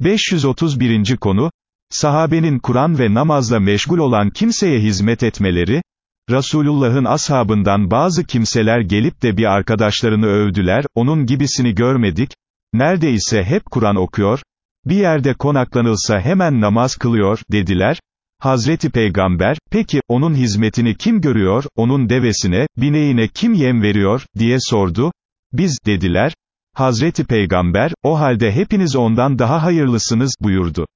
531. konu, sahabenin Kur'an ve namazla meşgul olan kimseye hizmet etmeleri, Resulullah'ın ashabından bazı kimseler gelip de bir arkadaşlarını övdüler, onun gibisini görmedik, neredeyse hep Kur'an okuyor, bir yerde konaklanılsa hemen namaz kılıyor, dediler, Hazreti Peygamber, peki, onun hizmetini kim görüyor, onun devesine, bineğine kim yem veriyor, diye sordu, biz, dediler, Hazreti Peygamber, o halde hepiniz ondan daha hayırlısınız, buyurdu.